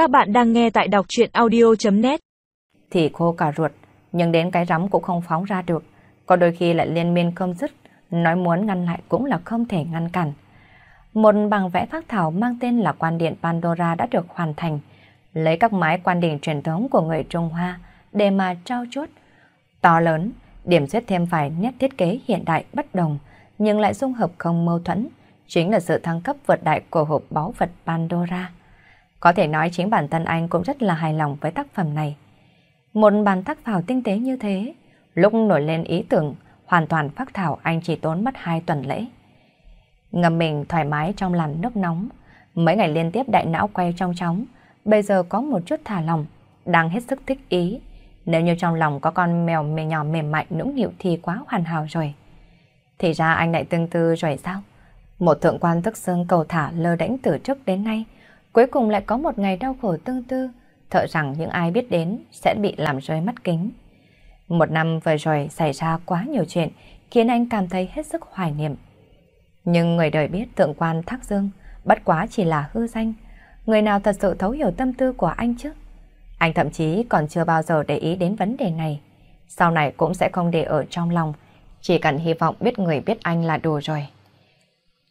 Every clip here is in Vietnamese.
Các bạn đang nghe tại đọc chuyện audio.net Thì khô cả ruột, nhưng đến cái rắm cũng không phóng ra được. Có đôi khi lại liên miên không dứt, nói muốn ngăn lại cũng là không thể ngăn cản. Một bằng vẽ phác thảo mang tên là quan điện Pandora đã được hoàn thành. Lấy các mái quan đỉnh truyền thống của người Trung Hoa để mà trao chốt. To lớn, điểm xuyết thêm phải nét thiết kế hiện đại bất đồng, nhưng lại dung hợp không mâu thuẫn, chính là sự thăng cấp vượt đại của hộp báu vật Pandora. Có thể nói chính bản thân anh cũng rất là hài lòng với tác phẩm này. Một bàn tác phào tinh tế như thế, lúc nổi lên ý tưởng, hoàn toàn phát thảo anh chỉ tốn mất hai tuần lễ. Ngầm mình thoải mái trong làn nước nóng, mấy ngày liên tiếp đại não quay trong chóng, bây giờ có một chút thả lòng, đang hết sức thích ý. Nếu như trong lòng có con mèo mềm nhỏ mềm mại nũng nịu thì quá hoàn hảo rồi. Thì ra anh lại tương tư rồi sao? Một thượng quan thức xương cầu thả lơ đễnh từ trước đến nay, cuối cùng lại có một ngày đau khổ tương tư, thợ rằng những ai biết đến sẽ bị làm rơi mắt kính. Một năm vừa rồi xảy ra quá nhiều chuyện, khiến anh cảm thấy hết sức hoài niệm. Nhưng người đời biết thượng quan Thác Dương bất quá chỉ là hư danh, người nào thật sự thấu hiểu tâm tư của anh chứ? Anh thậm chí còn chưa bao giờ để ý đến vấn đề này. Sau này cũng sẽ không để ở trong lòng, chỉ cần hy vọng biết người biết anh là đủ rồi.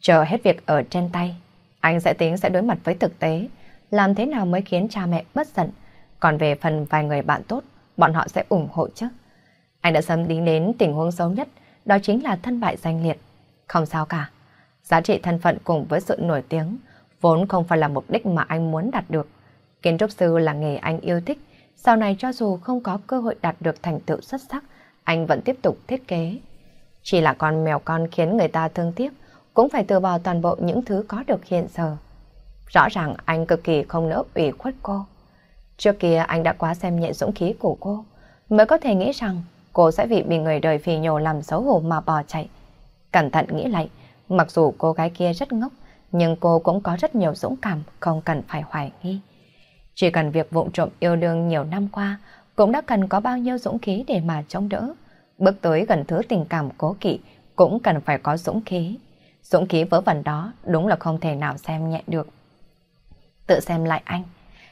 Chờ hết việc ở trên tay, anh sẽ tính sẽ đối mặt với thực tế, làm thế nào mới khiến cha mẹ bất giận. Còn về phần vài người bạn tốt, bọn họ sẽ ủng hộ chứ. Anh đã sớm tính đến tình huống xấu nhất, đó chính là thân bại danh liệt. Không sao cả. Giá trị thân phận cùng với sự nổi tiếng vốn không phải là mục đích mà anh muốn đạt được. Kiến trúc sư là nghề anh yêu thích, sau này cho dù không có cơ hội đạt được thành tựu xuất sắc, anh vẫn tiếp tục thiết kế. Chỉ là con mèo con khiến người ta thương tiếc, cũng phải từ bỏ toàn bộ những thứ có được hiện giờ. Rõ ràng anh cực kỳ không nỡ ủy khuất cô. Trước kia anh đã quá xem nhẹ dũng khí của cô, mới có thể nghĩ rằng cô sẽ vì bị người đời phì nhổ làm xấu hổ mà bỏ chạy. Cẩn thận nghĩ lại, mặc dù cô gái kia rất ngốc, nhưng cô cũng có rất nhiều dũng cảm, không cần phải hoài nghi. Chỉ cần việc vụng trộm yêu đương nhiều năm qua, cũng đã cần có bao nhiêu dũng khí để mà chống đỡ. Bước tới gần thứ tình cảm cố kỵ, cũng cần phải có dũng khí. Dũng khí vớ vẩn đó đúng là không thể nào xem nhẹ được. Tự xem lại anh,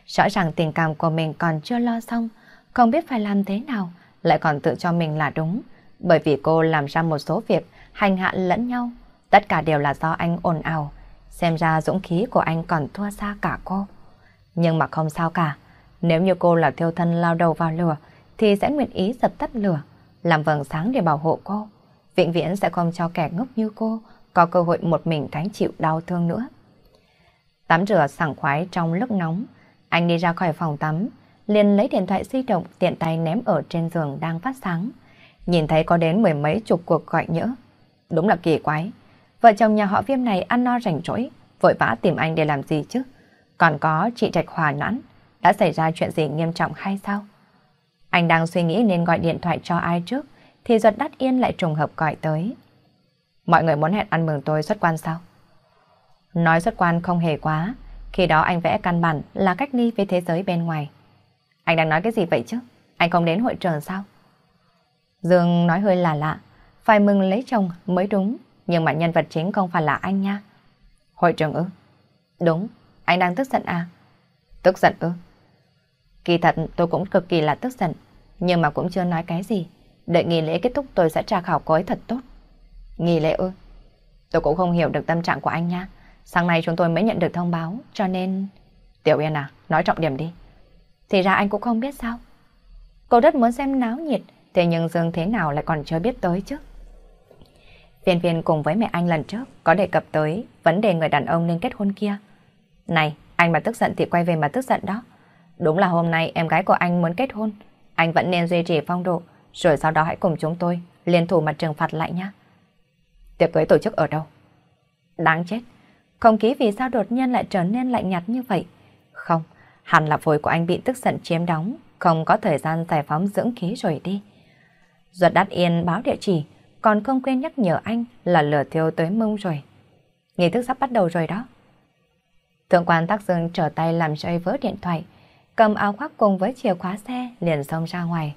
rõ ràng tình cảm của mình còn chưa lo xong, không biết phải làm thế nào, lại còn tự cho mình là đúng. Bởi vì cô làm ra một số việc hành hạ lẫn nhau, tất cả đều là do anh ồn ào. Xem ra dũng khí của anh còn thua xa cả cô. Nhưng mà không sao cả, nếu như cô là thiêu thân lao đầu vào lửa, thì sẽ nguyện ý dập tắt lửa, làm vầng sáng để bảo hộ cô. Vĩnh viễn sẽ không cho kẻ ngốc như cô có cơ hội một mình gánh chịu đau thương nữa. Tắm rửa sảng khoái trong lúc nóng, anh đi ra khỏi phòng tắm, liền lấy điện thoại di động tiện tay ném ở trên giường đang phát sáng. Nhìn thấy có đến mười mấy chục cuộc gọi nhỡ. Đúng là kỳ quái. Vợ chồng nhà họ viêm này ăn no rảnh rỗi, vội vã tìm anh để làm gì chứ? Còn có chị Trạch Hòa nãn, đã xảy ra chuyện gì nghiêm trọng hay sao? Anh đang suy nghĩ nên gọi điện thoại cho ai trước, thì giật đắt yên lại trùng hợp gọi tới. Mọi người muốn hẹn ăn mừng tôi xuất quan sao? Nói xuất quan không hề quá, khi đó anh vẽ căn bản là cách ly với thế giới bên ngoài. Anh đang nói cái gì vậy chứ? Anh không đến hội trường sao? Dương nói hơi là lạ, phải mừng lấy chồng mới đúng, nhưng mà nhân vật chính không phải là anh nha. Hội trường ư? Đúng, anh đang tức giận à? Tức giận ư? Kỳ thật tôi cũng cực kỳ là tức giận, nhưng mà cũng chưa nói cái gì. Đợi nghỉ lễ kết thúc tôi sẽ tra khảo cô ấy thật tốt. Nghỉ lễ ư? Tôi cũng không hiểu được tâm trạng của anh nha. Sáng nay chúng tôi mới nhận được thông báo, cho nên... Tiểu Yên à, nói trọng điểm đi. Thì ra anh cũng không biết sao. Cô rất muốn xem náo nhiệt, thế nhưng Dương thế nào lại còn chưa biết tới chứ. Viên viên cùng với mẹ anh lần trước có đề cập tới vấn đề người đàn ông nên kết hôn kia. Này, anh mà tức giận thì quay về mà tức giận đó. Đúng là hôm nay em gái của anh muốn kết hôn. Anh vẫn nên duy trì phong độ, rồi sau đó hãy cùng chúng tôi liên thủ mặt trừng phạt lại nhé. Tiệc cưới tổ chức ở đâu? Đáng chết. Không khí vì sao đột nhiên lại trở nên lạnh nhạt như vậy? Không, hẳn là phổi của anh bị tức giận chiếm đóng, không có thời gian giải phóng dưỡng khí rồi đi. Duật đắt yên báo địa chỉ, còn không quên nhắc nhở anh là lửa thiêu tới mông rồi. Nghi thức sắp bắt đầu rồi đó. Thượng quan Tắc Dương trở tay làm rơi vỡ điện thoại, cầm áo khoác cùng với chìa khóa xe liền xông ra ngoài.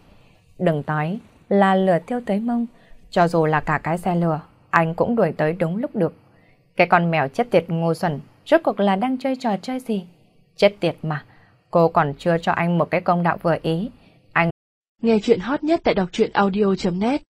Đừng nói là lửa thiêu tới mông, cho dù là cả cái xe lửa, anh cũng đuổi tới đúng lúc được. Cái con mèo chết tiệt ngu xuẩn, rốt cuộc là đang chơi trò chơi gì? Chết tiệt mà, Cô còn chưa cho anh một cái công đạo vừa ý. Anh nghe chuyện hot nhất tại đọc truyện audio.net